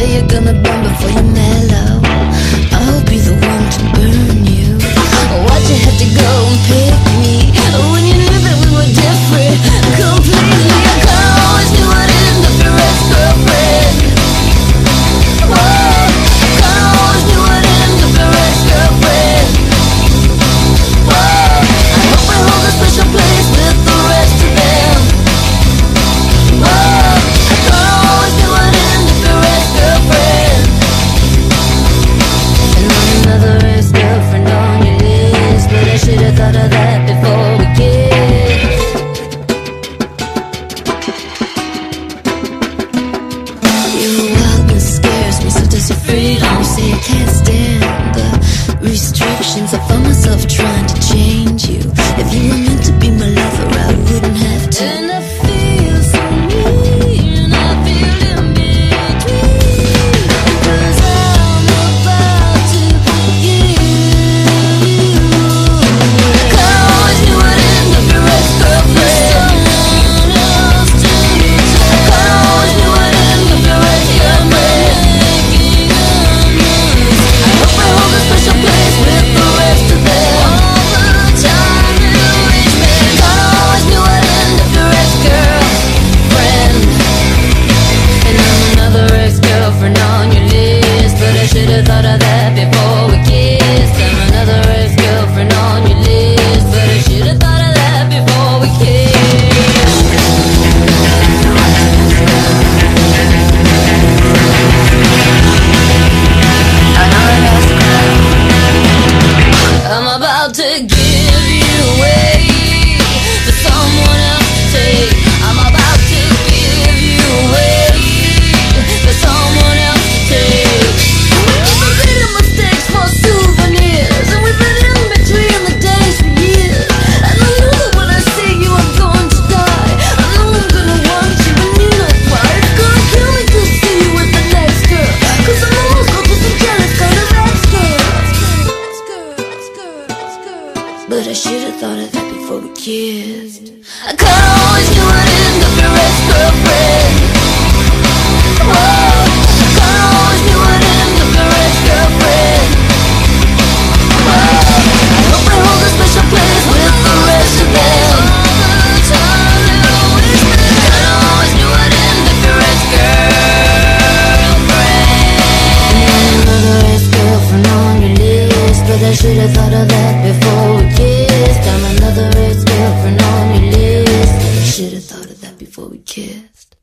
say you're gonna burn before you melt. say I can't stand the restrictions I find myself trying to change you. If you to But I should've thought of that before we kissed. I kinda always knew it end up your ex-girlfriend Whoa I always knew it end up your ex-girlfriend Whoa I hope a special place with the rest of them. I should've thought of that before we kissed.